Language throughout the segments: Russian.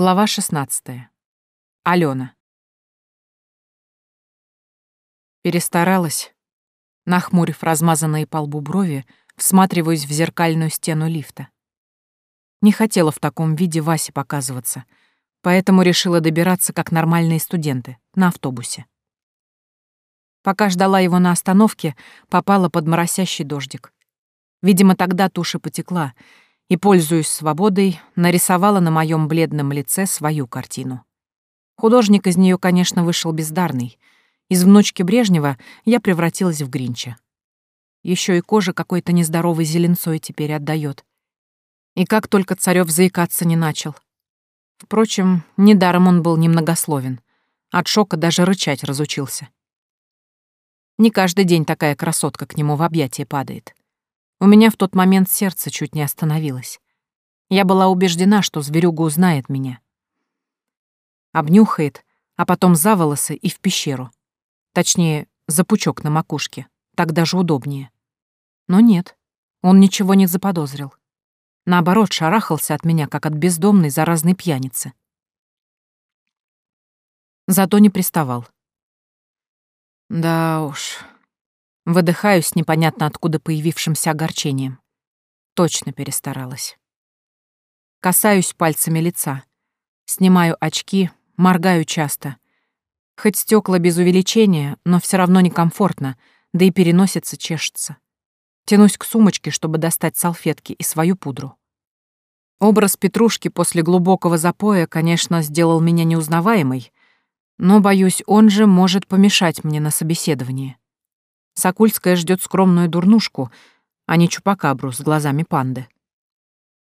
Глава 16. Алена. Перестаралась. Нахмурив размазанные по лбу брови, всматриваюсь в зеркальную стену лифта. Не хотела в таком виде Васе показываться, поэтому решила добираться как нормальные студенты, на автобусе. Пока ждала его на остановке, попала под моросящий дождик. Видимо, тогда туша потекла — и, пользуясь свободой, нарисовала на моем бледном лице свою картину. Художник из нее, конечно, вышел бездарный. Из внучки Брежнева я превратилась в Гринча. Еще и кожа какой-то нездоровой зеленцой теперь отдает. И как только Царев заикаться не начал. Впрочем, недаром он был немногословен. От шока даже рычать разучился. Не каждый день такая красотка к нему в объятия падает. У меня в тот момент сердце чуть не остановилось. Я была убеждена, что зверюга узнает меня. Обнюхает, а потом за волосы и в пещеру. Точнее, за пучок на макушке. Так даже удобнее. Но нет, он ничего не заподозрил. Наоборот, шарахался от меня, как от бездомной заразной пьяницы. Зато не приставал. Да уж, Выдыхаю с непонятно откуда появившимся огорчением. Точно перестаралась. Касаюсь пальцами лица. Снимаю очки, моргаю часто. Хоть стекла без увеличения, но все равно некомфортно, да и переносится чешется. Тянусь к сумочке, чтобы достать салфетки и свою пудру. Образ Петрушки после глубокого запоя, конечно, сделал меня неузнаваемой, но, боюсь, он же может помешать мне на собеседовании. Сокульская ждет скромную дурнушку, а не чупакабру с глазами панды.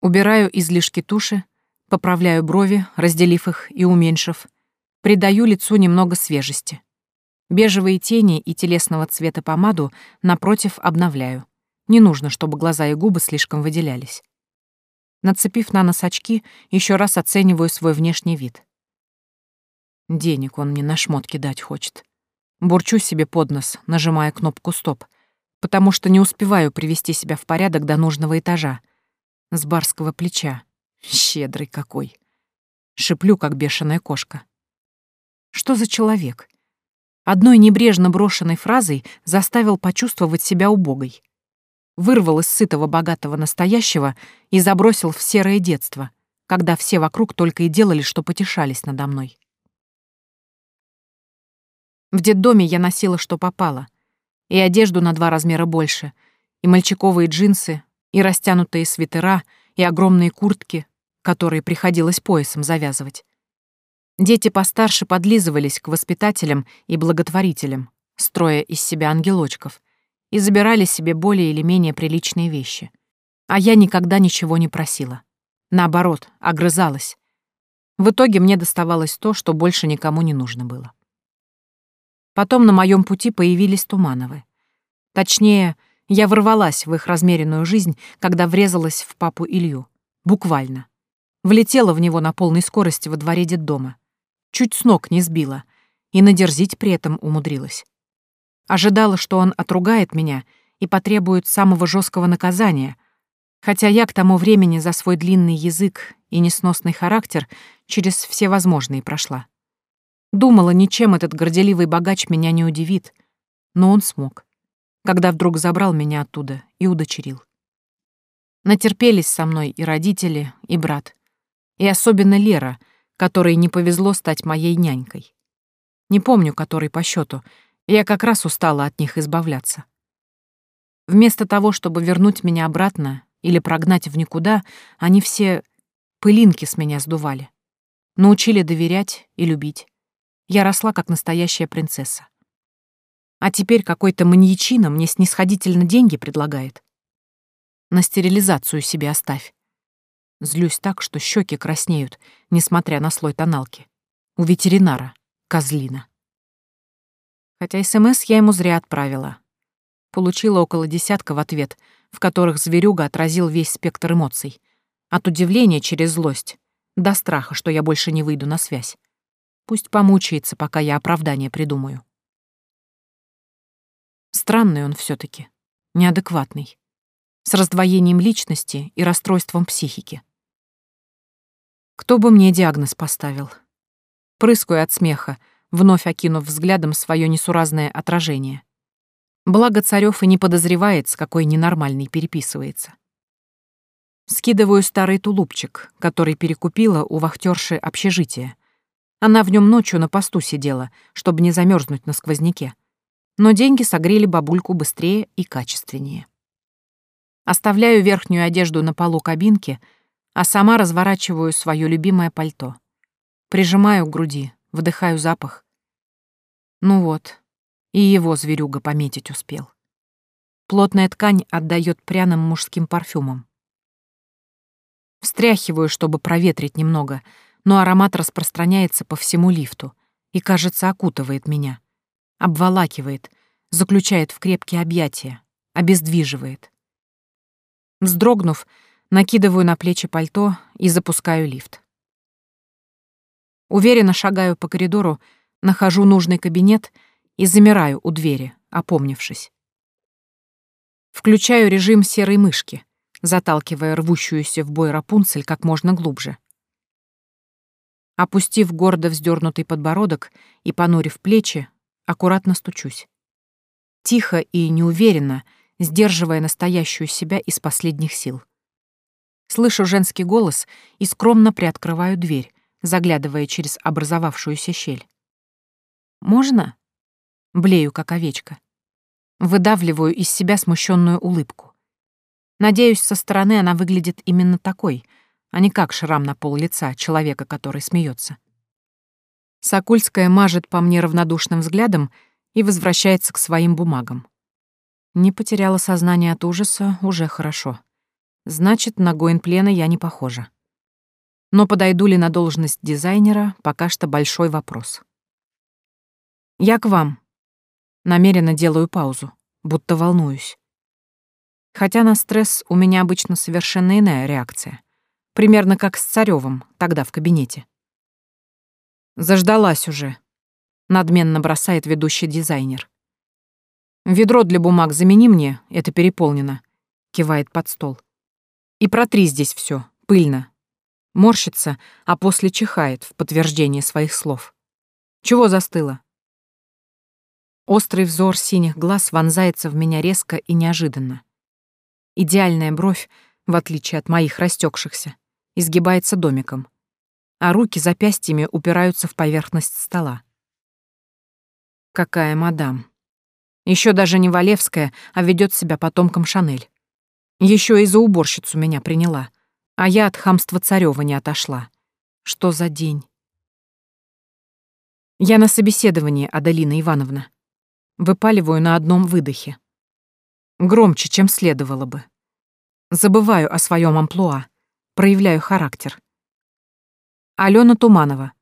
Убираю излишки туши, поправляю брови, разделив их и уменьшив, придаю лицу немного свежести. Бежевые тени и телесного цвета помаду, напротив, обновляю. Не нужно, чтобы глаза и губы слишком выделялись. Нацепив на нос очки, еще раз оцениваю свой внешний вид. Денег он мне на шмотки дать хочет. Бурчу себе под нос, нажимая кнопку «Стоп», потому что не успеваю привести себя в порядок до нужного этажа. С барского плеча. Щедрый какой. Шиплю, как бешеная кошка. Что за человек? Одной небрежно брошенной фразой заставил почувствовать себя убогой. Вырвал из сытого богатого настоящего и забросил в серое детство, когда все вокруг только и делали, что потешались надо мной. В детдоме я носила что попало. И одежду на два размера больше, и мальчиковые джинсы, и растянутые свитера, и огромные куртки, которые приходилось поясом завязывать. Дети постарше подлизывались к воспитателям и благотворителям, строя из себя ангелочков, и забирали себе более или менее приличные вещи. А я никогда ничего не просила. Наоборот, огрызалась. В итоге мне доставалось то, что больше никому не нужно было. Потом на моем пути появились Тумановы. Точнее, я ворвалась в их размеренную жизнь, когда врезалась в папу Илью. Буквально. Влетела в него на полной скорости во дворе детдома. Чуть с ног не сбила. И надерзить при этом умудрилась. Ожидала, что он отругает меня и потребует самого жесткого наказания, хотя я к тому времени за свой длинный язык и несносный характер через все возможные прошла. Думала, ничем этот горделивый богач меня не удивит, но он смог, когда вдруг забрал меня оттуда и удочерил. Натерпелись со мной и родители, и брат, и особенно Лера, которой не повезло стать моей нянькой. Не помню, который по счету, я как раз устала от них избавляться. Вместо того, чтобы вернуть меня обратно или прогнать в никуда, они все пылинки с меня сдували. Научили доверять и любить я росла как настоящая принцесса. А теперь какой-то маньячина мне снисходительно деньги предлагает. На стерилизацию себе оставь. Злюсь так, что щеки краснеют, несмотря на слой тоналки. У ветеринара, козлина. Хотя СМС я ему зря отправила. Получила около десятка в ответ, в которых зверюга отразил весь спектр эмоций. От удивления через злость до страха, что я больше не выйду на связь. Пусть помучается, пока я оправдание придумаю. Странный он все таки неадекватный, с раздвоением личности и расстройством психики. Кто бы мне диагноз поставил? Прыскаю от смеха, вновь окинув взглядом свое несуразное отражение. Благо Царёв и не подозревает, с какой ненормальной переписывается. Скидываю старый тулупчик, который перекупила у вахтерши общежития. Она в нем ночью на посту сидела, чтобы не замерзнуть на сквозняке. Но деньги согрели бабульку быстрее и качественнее. Оставляю верхнюю одежду на полу кабинки, а сама разворачиваю свое любимое пальто. Прижимаю к груди, вдыхаю запах. Ну вот, и его зверюга пометить успел. Плотная ткань отдает пряным мужским парфюмом. Встряхиваю, чтобы проветрить немного, но аромат распространяется по всему лифту и, кажется, окутывает меня. Обволакивает, заключает в крепкие объятия, обездвиживает. Вздрогнув, накидываю на плечи пальто и запускаю лифт. Уверенно шагаю по коридору, нахожу нужный кабинет и замираю у двери, опомнившись. Включаю режим серой мышки, заталкивая рвущуюся в бой Рапунцель как можно глубже. Опустив гордо вздернутый подбородок и понурив плечи, аккуратно стучусь. Тихо и неуверенно, сдерживая настоящую себя из последних сил. Слышу женский голос и скромно приоткрываю дверь, заглядывая через образовавшуюся щель. «Можно?» Блею, как овечка. Выдавливаю из себя смущенную улыбку. Надеюсь, со стороны она выглядит именно такой, а не как шрам на пол лица человека, который смеется. Сокульская мажет по мне равнодушным взглядом и возвращается к своим бумагам. Не потеряла сознание от ужаса, уже хорошо. Значит, на Гоинплена я не похожа. Но подойду ли на должность дизайнера, пока что большой вопрос. «Я к вам». Намеренно делаю паузу, будто волнуюсь. Хотя на стресс у меня обычно совершенно иная реакция. Примерно как с Царёвым, тогда в кабинете. «Заждалась уже», — надменно бросает ведущий дизайнер. «Ведро для бумаг замени мне, это переполнено», — кивает под стол. «И протри здесь все, пыльно». Морщится, а после чихает в подтверждение своих слов. «Чего застыло?» Острый взор синих глаз вонзается в меня резко и неожиданно. Идеальная бровь, в отличие от моих растекшихся, изгибается домиком, а руки запястьями упираются в поверхность стола. Какая мадам. Еще даже не Валевская, а ведет себя потомком Шанель. Еще и за уборщицу меня приняла, а я от хамства Царева не отошла. Что за день? Я на собеседовании, Адалина Ивановна. Выпаливаю на одном выдохе. Громче, чем следовало бы. Забываю о своем амплуа, проявляю характер. Алена Туманова.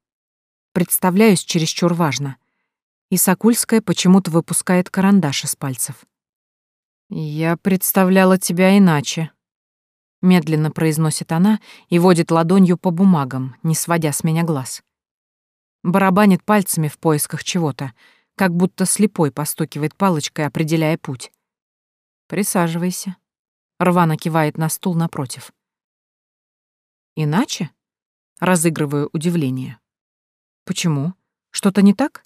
Представляюсь чересчур важно. И Сокульская почему-то выпускает карандаш из пальцев. «Я представляла тебя иначе», — медленно произносит она и водит ладонью по бумагам, не сводя с меня глаз. Барабанит пальцами в поисках чего-то, как будто слепой постукивает палочкой, определяя путь. «Присаживайся». Рвано кивает на стул напротив. «Иначе?» Разыгрываю удивление. «Почему? Что-то не так?»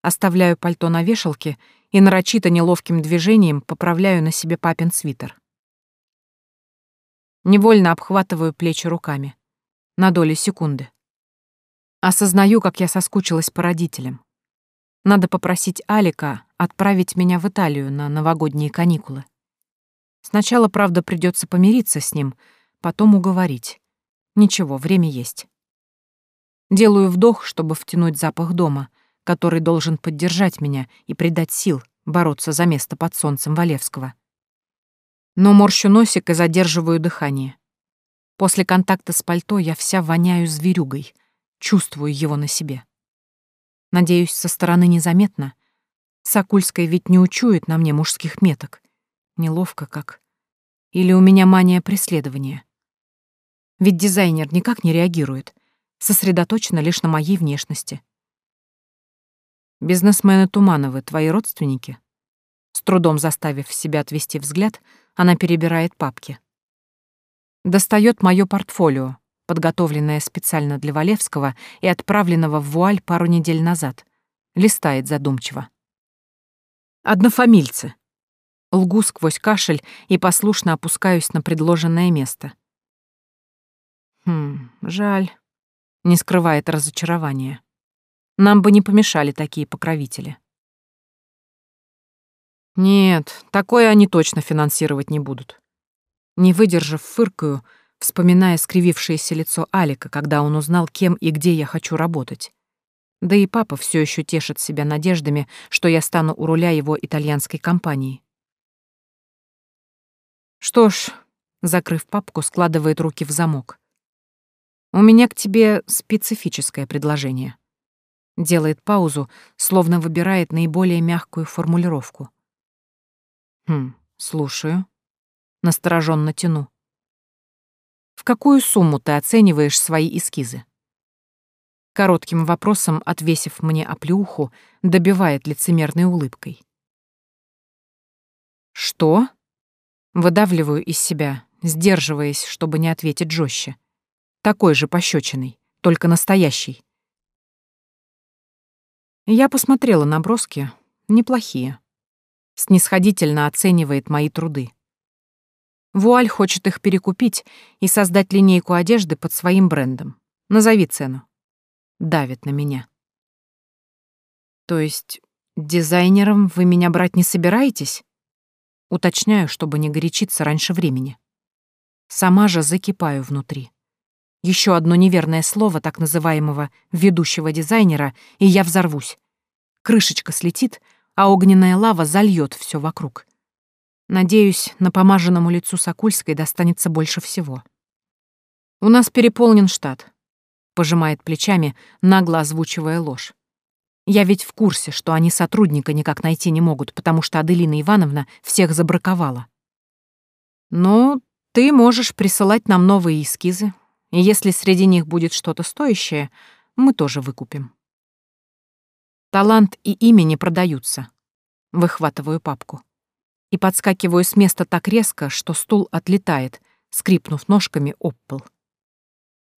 Оставляю пальто на вешалке и нарочито неловким движением поправляю на себе папин свитер. Невольно обхватываю плечи руками. На доли секунды. Осознаю, как я соскучилась по родителям. Надо попросить Алика отправить меня в Италию на новогодние каникулы. Сначала, правда, придется помириться с ним, потом уговорить. Ничего, время есть. Делаю вдох, чтобы втянуть запах дома, который должен поддержать меня и придать сил бороться за место под солнцем Валевского. Но морщу носик и задерживаю дыхание. После контакта с пальто я вся воняю зверюгой, чувствую его на себе. Надеюсь, со стороны незаметно. Сокульская ведь не учует на мне мужских меток. Неловко как. Или у меня мания преследования. Ведь дизайнер никак не реагирует, сосредоточена лишь на моей внешности. Бизнесмены Тумановы твои родственники? С трудом заставив себя отвести взгляд, она перебирает папки. Достает мое портфолио, подготовленное специально для Валевского и отправленного в вуаль пару недель назад. Листает задумчиво. «Однофамильцы». Лгу сквозь кашель и послушно опускаюсь на предложенное место. Хм, жаль. Не скрывает разочарования. Нам бы не помешали такие покровители. Нет, такое они точно финансировать не будут. Не выдержав, фыркаю, вспоминая скривившееся лицо Алика, когда он узнал, кем и где я хочу работать. Да и папа все еще тешит себя надеждами, что я стану у руля его итальянской компании. Что ж, закрыв папку, складывает руки в замок. У меня к тебе специфическое предложение. Делает паузу, словно выбирает наиболее мягкую формулировку. Хм, слушаю. Настороженно тяну. В какую сумму ты оцениваешь свои эскизы? Коротким вопросом, отвесив мне оплеуху, добивает лицемерной улыбкой. Что? Выдавливаю из себя, сдерживаясь, чтобы не ответить жестче. Такой же пощечиной, только настоящий. Я посмотрела наброски, неплохие. Снисходительно оценивает мои труды. Вуаль хочет их перекупить и создать линейку одежды под своим брендом. Назови цену. Давит на меня. То есть дизайнером вы меня брать не собираетесь? Уточняю, чтобы не горячиться раньше времени. Сама же закипаю внутри. Еще одно неверное слово так называемого ведущего дизайнера, и я взорвусь. Крышечка слетит, а огненная лава зальет все вокруг. Надеюсь, на помаженному лицу Сокульской достанется больше всего. «У нас переполнен штат», — пожимает плечами, нагло озвучивая ложь. «Я ведь в курсе, что они сотрудника никак найти не могут, потому что Аделина Ивановна всех забраковала. Но ты можешь присылать нам новые эскизы, если среди них будет что-то стоящее, мы тоже выкупим. Талант и имя не продаются. Выхватываю папку. И подскакиваю с места так резко, что стул отлетает, скрипнув ножками об пол.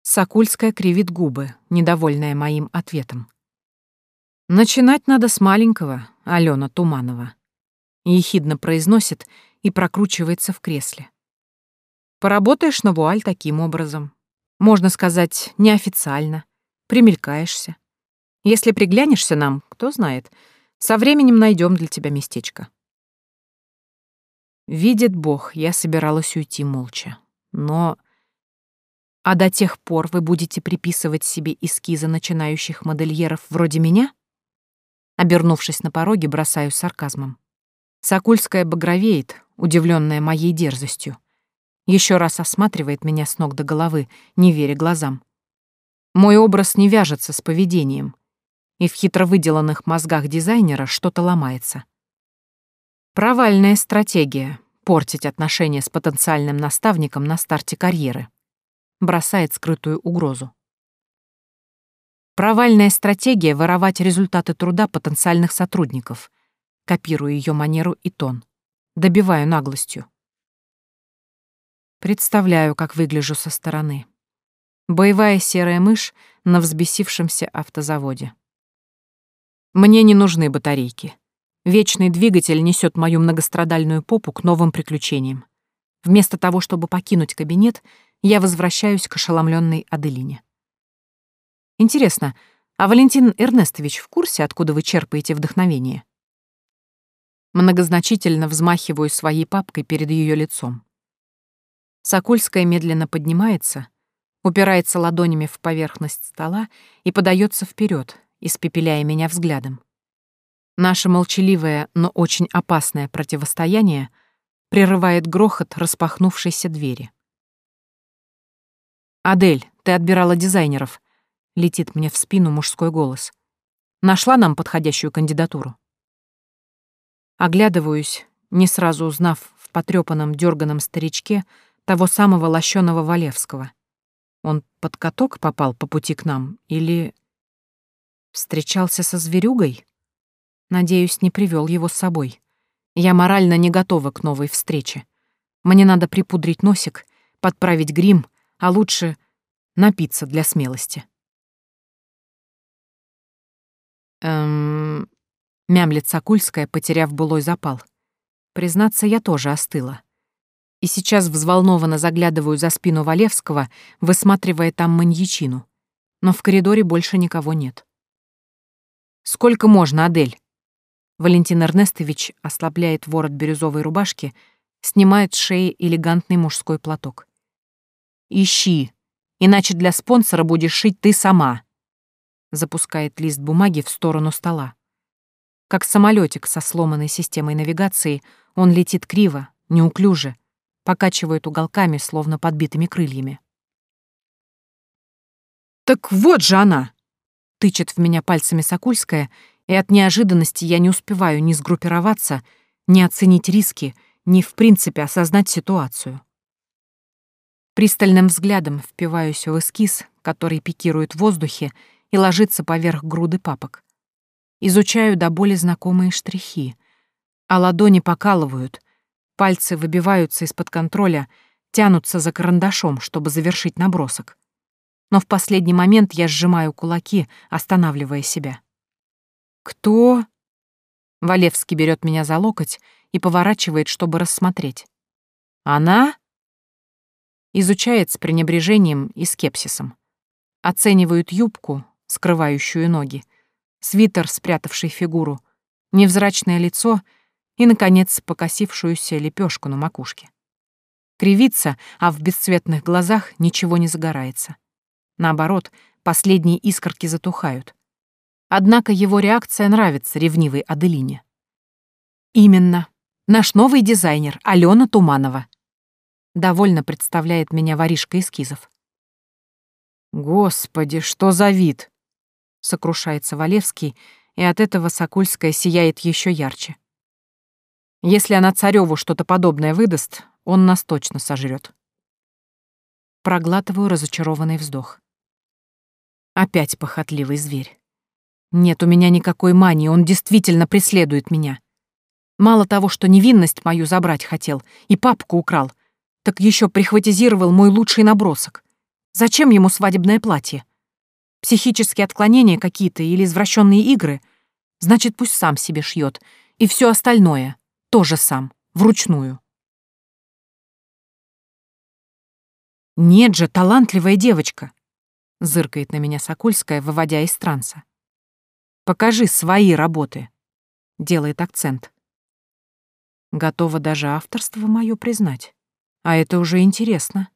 Сокульская кривит губы, недовольная моим ответом. «Начинать надо с маленького, Алена Туманова», — ехидно произносит и прокручивается в кресле. «Поработаешь на вуаль таким образом, можно сказать, неофициально. Примелькаешься. Если приглянешься нам, кто знает, со временем найдем для тебя местечко. Видит Бог, я собиралась уйти молча. Но... А до тех пор вы будете приписывать себе эскизы начинающих модельеров вроде меня? Обернувшись на пороге, бросаю сарказмом. Сокульская багровеет, удивленная моей дерзостью. Еще раз осматривает меня с ног до головы, не веря глазам. Мой образ не вяжется с поведением, и в хитро выделанных мозгах дизайнера что-то ломается. Провальная стратегия — портить отношения с потенциальным наставником на старте карьеры. Бросает скрытую угрозу. Провальная стратегия — воровать результаты труда потенциальных сотрудников. Копирую ее манеру и тон. Добиваю наглостью. Представляю, как выгляжу со стороны. Боевая серая мышь на взбесившемся автозаводе. Мне не нужны батарейки. Вечный двигатель несет мою многострадальную попу к новым приключениям. Вместо того, чтобы покинуть кабинет, я возвращаюсь к ошеломленной Аделине. Интересно, а Валентин Эрнестович в курсе, откуда вы черпаете вдохновение? Многозначительно взмахиваю своей папкой перед ее лицом. Сокольская медленно поднимается, упирается ладонями в поверхность стола и подается вперед, испепеляя меня взглядом. Наше молчаливое, но очень опасное противостояние прерывает грохот распахнувшейся двери. «Адель, ты отбирала дизайнеров», — летит мне в спину мужской голос. «Нашла нам подходящую кандидатуру?» Оглядываюсь, не сразу узнав в потрёпанном дёрганом старичке того самого лощеного Валевского. Он под каток попал по пути к нам или... Встречался со зверюгой? Надеюсь, не привел его с собой. Я морально не готова к новой встрече. Мне надо припудрить носик, подправить грим, а лучше Напиться для смелости. Эм... Мямлет Сокульская, потеряв былой запал. Признаться, я тоже остыла. И сейчас взволнованно заглядываю за спину Валевского, высматривая там маньячину. Но в коридоре больше никого нет. «Сколько можно, Адель?» Валентин Эрнестович ослабляет ворот бирюзовой рубашки, снимает с шеи элегантный мужской платок. «Ищи, иначе для спонсора будешь шить ты сама», запускает лист бумаги в сторону стола. Как самолетик со сломанной системой навигации, он летит криво, неуклюже, покачивает уголками, словно подбитыми крыльями. «Так вот же она!» — тычет в меня пальцами Сокульская — и от неожиданности я не успеваю ни сгруппироваться, ни оценить риски, ни в принципе осознать ситуацию. Пристальным взглядом впиваюсь в эскиз, который пикирует в воздухе и ложится поверх груды папок. Изучаю до боли знакомые штрихи, а ладони покалывают, пальцы выбиваются из-под контроля, тянутся за карандашом, чтобы завершить набросок. Но в последний момент я сжимаю кулаки, останавливая себя. «Кто?» Валевский берет меня за локоть и поворачивает, чтобы рассмотреть. «Она?» Изучает с пренебрежением и скепсисом. Оценивают юбку, скрывающую ноги, свитер, спрятавший фигуру, невзрачное лицо и, наконец, покосившуюся лепешку на макушке. Кривится, а в бесцветных глазах ничего не загорается. Наоборот, последние искорки затухают. Однако его реакция нравится ревнивой Аделине. «Именно. Наш новый дизайнер, Алена Туманова». Довольно представляет меня воришка эскизов. «Господи, что за вид!» — сокрушается Валевский, и от этого Сокульская сияет еще ярче. Если она цареву что-то подобное выдаст, он нас точно сожрет. Проглатываю разочарованный вздох. Опять похотливый зверь. Нет у меня никакой мании, он действительно преследует меня. Мало того, что невинность мою забрать хотел и папку украл, так еще прихватизировал мой лучший набросок. Зачем ему свадебное платье? Психические отклонения какие-то или извращенные игры? Значит, пусть сам себе шьет. И все остальное тоже сам, вручную. «Нет же, талантливая девочка!» — зыркает на меня Сокольская, выводя из транса. Покажи свои работы. Делает акцент. Готова даже авторство мое признать. А это уже интересно.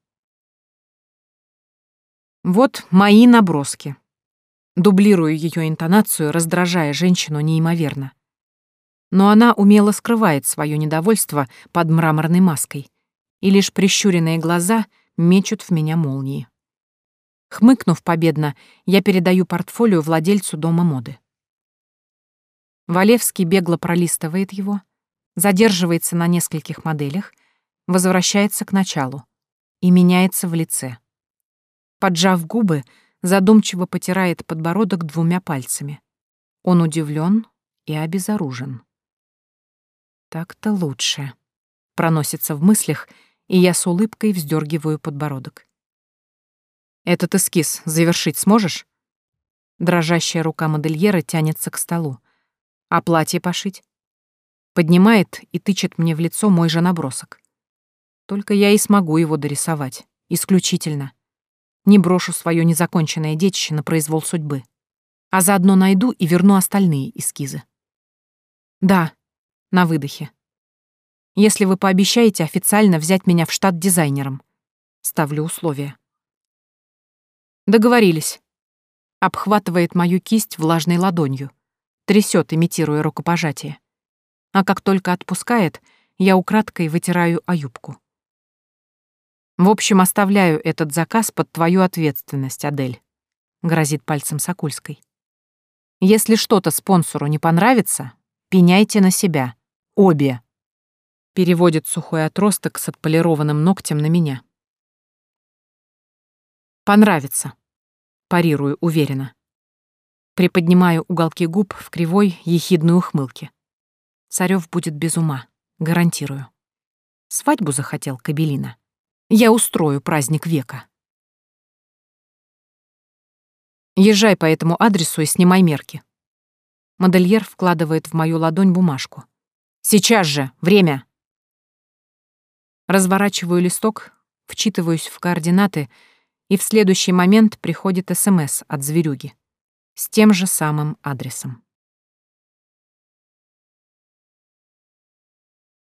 Вот мои наброски. Дублирую ее интонацию, раздражая женщину неимоверно. Но она умело скрывает свое недовольство под мраморной маской, и лишь прищуренные глаза мечут в меня молнии. Хмыкнув победно, я передаю портфолио владельцу дома моды. Валевский бегло пролистывает его, задерживается на нескольких моделях, возвращается к началу и меняется в лице. Поджав губы, задумчиво потирает подбородок двумя пальцами. Он удивлен и обезоружен. «Так-то лучше», — проносится в мыслях, и я с улыбкой вздергиваю подбородок. «Этот эскиз завершить сможешь?» Дрожащая рука модельера тянется к столу. А платье пошить? Поднимает и тычет мне в лицо мой же набросок. Только я и смогу его дорисовать. Исключительно. Не брошу свое незаконченное детище на произвол судьбы. А заодно найду и верну остальные эскизы. Да, на выдохе. Если вы пообещаете официально взять меня в штат дизайнером. Ставлю условия. Договорились. Обхватывает мою кисть влажной ладонью трясет, имитируя рукопожатие. А как только отпускает, я украдкой вытираю о юбку. «В общем, оставляю этот заказ под твою ответственность, Адель», — грозит пальцем Сокульской. «Если что-то спонсору не понравится, пеняйте на себя. Обе». Переводит сухой отросток с отполированным ногтем на меня. «Понравится», — парирую уверенно. Приподнимаю уголки губ в кривой, ехидной ухмылке. Царёв будет без ума, гарантирую. Свадьбу захотел Кабелина. Я устрою праздник века. Езжай по этому адресу и снимай мерки. Модельер вкладывает в мою ладонь бумажку. Сейчас же! Время!» Разворачиваю листок, вчитываюсь в координаты, и в следующий момент приходит СМС от зверюги с тем же самым адресом.